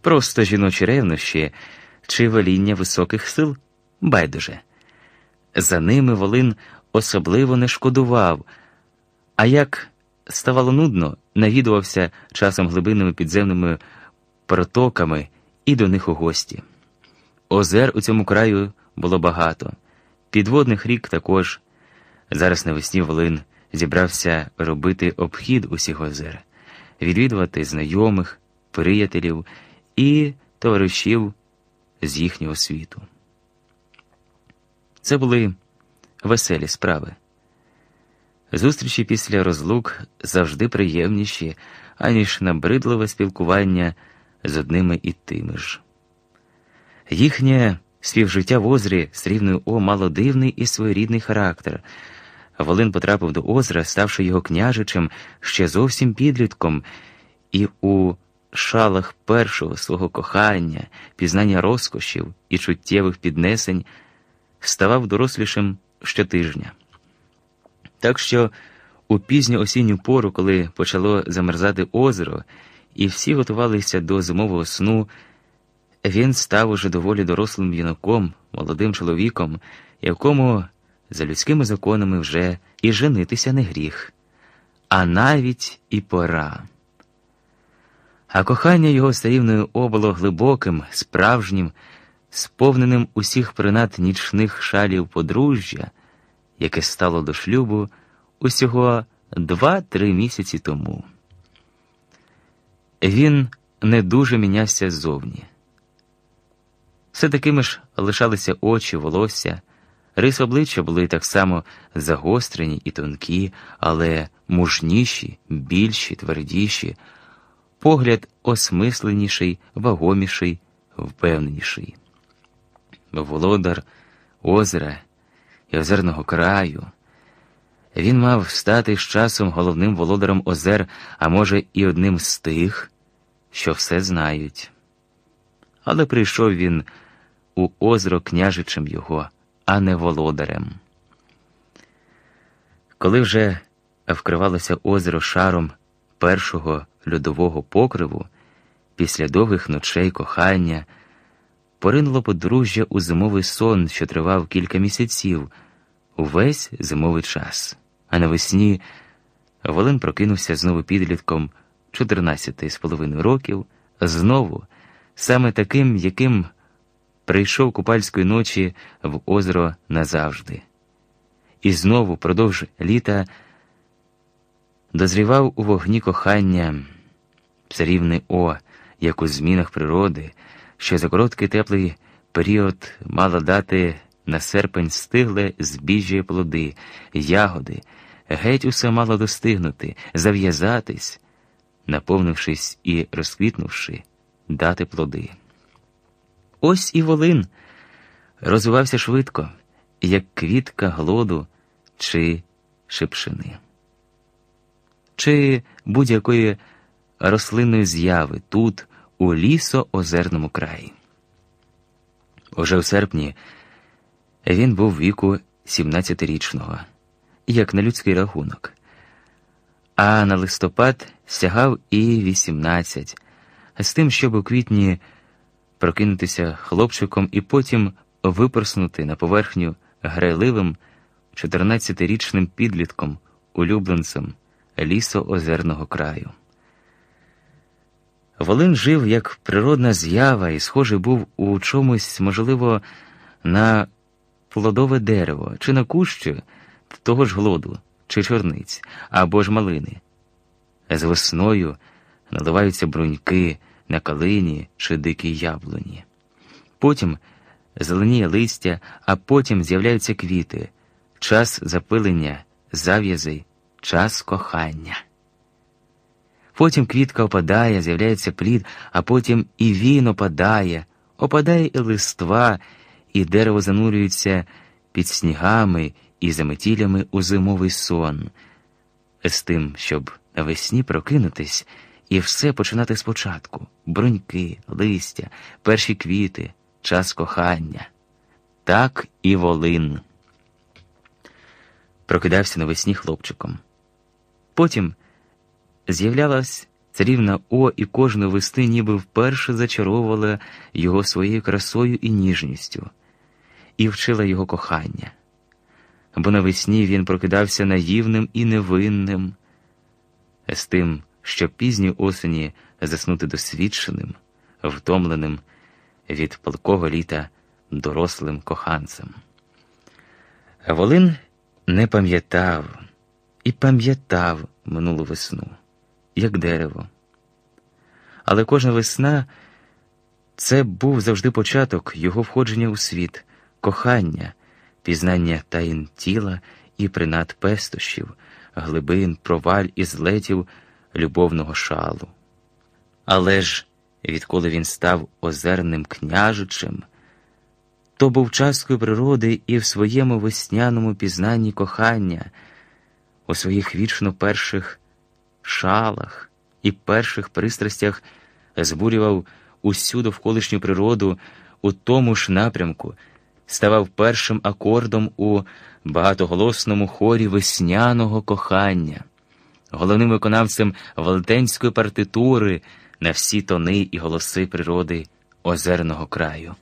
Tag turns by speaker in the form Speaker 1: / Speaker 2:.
Speaker 1: просто жіночі ревнощі чи веління високих сил байдуже. За ними Волин особливо не шкодував, а як ставало нудно, навідувався часом глибинними підземними протоками і до них у гості. Озер у цьому краю було багато, підводних рік також. Зараз навесні Волин зібрався робити обхід усіх озер, відвідувати знайомих, приятелів і товаришів з їхнього світу. Це були веселі справи. Зустрічі після розлук завжди приємніші, аніж набридливе спілкування з одними і тими ж. Їхнє співжиття в озрі з рівною О мало дивний і своєрідний характер. Волин потрапив до озера, ставши його княжичем ще зовсім підлітком, і у шалах першого свого кохання, пізнання розкошів і чуттєвих піднесень ставав дорослішим щотижня. Так що у пізню осінню пору, коли почало замерзати озеро, і всі готувалися до зимового сну, він став уже доволі дорослим юнаком, молодим чоловіком, якому за людськими законами вже і женитися не гріх, а навіть і пора. А кохання його старівною оболо глибоким, справжнім, сповненим усіх принад нічних шалів подружжя, яке стало до шлюбу усього два-три місяці тому. Він не дуже мінявся ззовні. Все такими ж лишалися очі, волосся, рис обличчя були так само загострені і тонкі, але мужніші, більші, твердіші, погляд осмисленіший, вагоміший, впевненіший. Володар озера і озерного краю. Він мав стати з часом головним володарем озер, а може, і одним з тих, що все знають. Але прийшов він у озеро княжичем його, а не володарем. Коли вже вкривалося озеро шаром першого льодового покриву, після довгих ночей кохання, поринуло подружжя у зимовий сон, що тривав кілька місяців, увесь зимовий час. А навесні Волин прокинувся знову підлітком 14 з половиною років, знову саме таким, яким прийшов купальської ночі в озеро назавжди. І знову, продовж літа, дозрівав у вогні кохання царівне О, як у змінах природи, що за короткий теплий період мала дати на серпень стигле збіжжя плоди, ягоди, геть усе мало достигнути, зав'язатись, наповнившись і розквітнувши, дати плоди. Ось і волин розвивався швидко, як квітка глоду чи шипшини, чи будь-якої рослинної зяви тут, у лісо-озерному краї. Уже в серпні він був віку 17-річного, як на людський рахунок, а на листопад сягав і 18, з тим, щоб у квітні прокинутися хлопчиком і потім випорснути на поверхню грайливим 14-річним підлітком, улюбленцем лісо-озерного краю. Волин жив як природна з'ява і схожий був у чомусь, можливо, на плодове дерево, чи на кущу того ж глоду, чи чорниць, або ж малини. З весною наливаються бруньки на калині чи дикій яблуні. Потім зеленіє листя, а потім з'являються квіти, час запилення, зав'язей, час кохання. Потім квітка опадає, з'являється плід, а потім і він опадає, опадає і листва, і дерево занурюється під снігами і заметілями у зимовий сон, з тим, щоб навесні прокинутись і все починати спочатку: бруньки, листя, перші квіти, час кохання. Так і волин. Прокидався навесні хлопчиком. Потім з'являлась Царівна О і кожну вести ніби вперше зачаровувала його своєю красою і ніжністю, і вчила його кохання. Бо навесні він прокидався наївним і невинним, з тим, щоб пізньої осені заснути досвідченим, втомленим від палкого літа дорослим коханцем. Волин не пам'ятав і пам'ятав минулу весну, як дерево. Але кожна весна це був завжди початок його входження у світ, кохання, пізнання таїн тіла і принад пестощів, глибин, проваль і злетів любовного шалу. Але ж, відколи він став озерним княжичем, то був часткою природи і в своєму весняному пізнанні кохання, у своїх вічно перших шалах і перших пристрастях збурював усю довколишню природу у тому ж напрямку, ставав першим акордом у багатоголосному хорі весняного кохання, головним виконавцем велетенської партитури на всі тони і голоси природи озерного краю.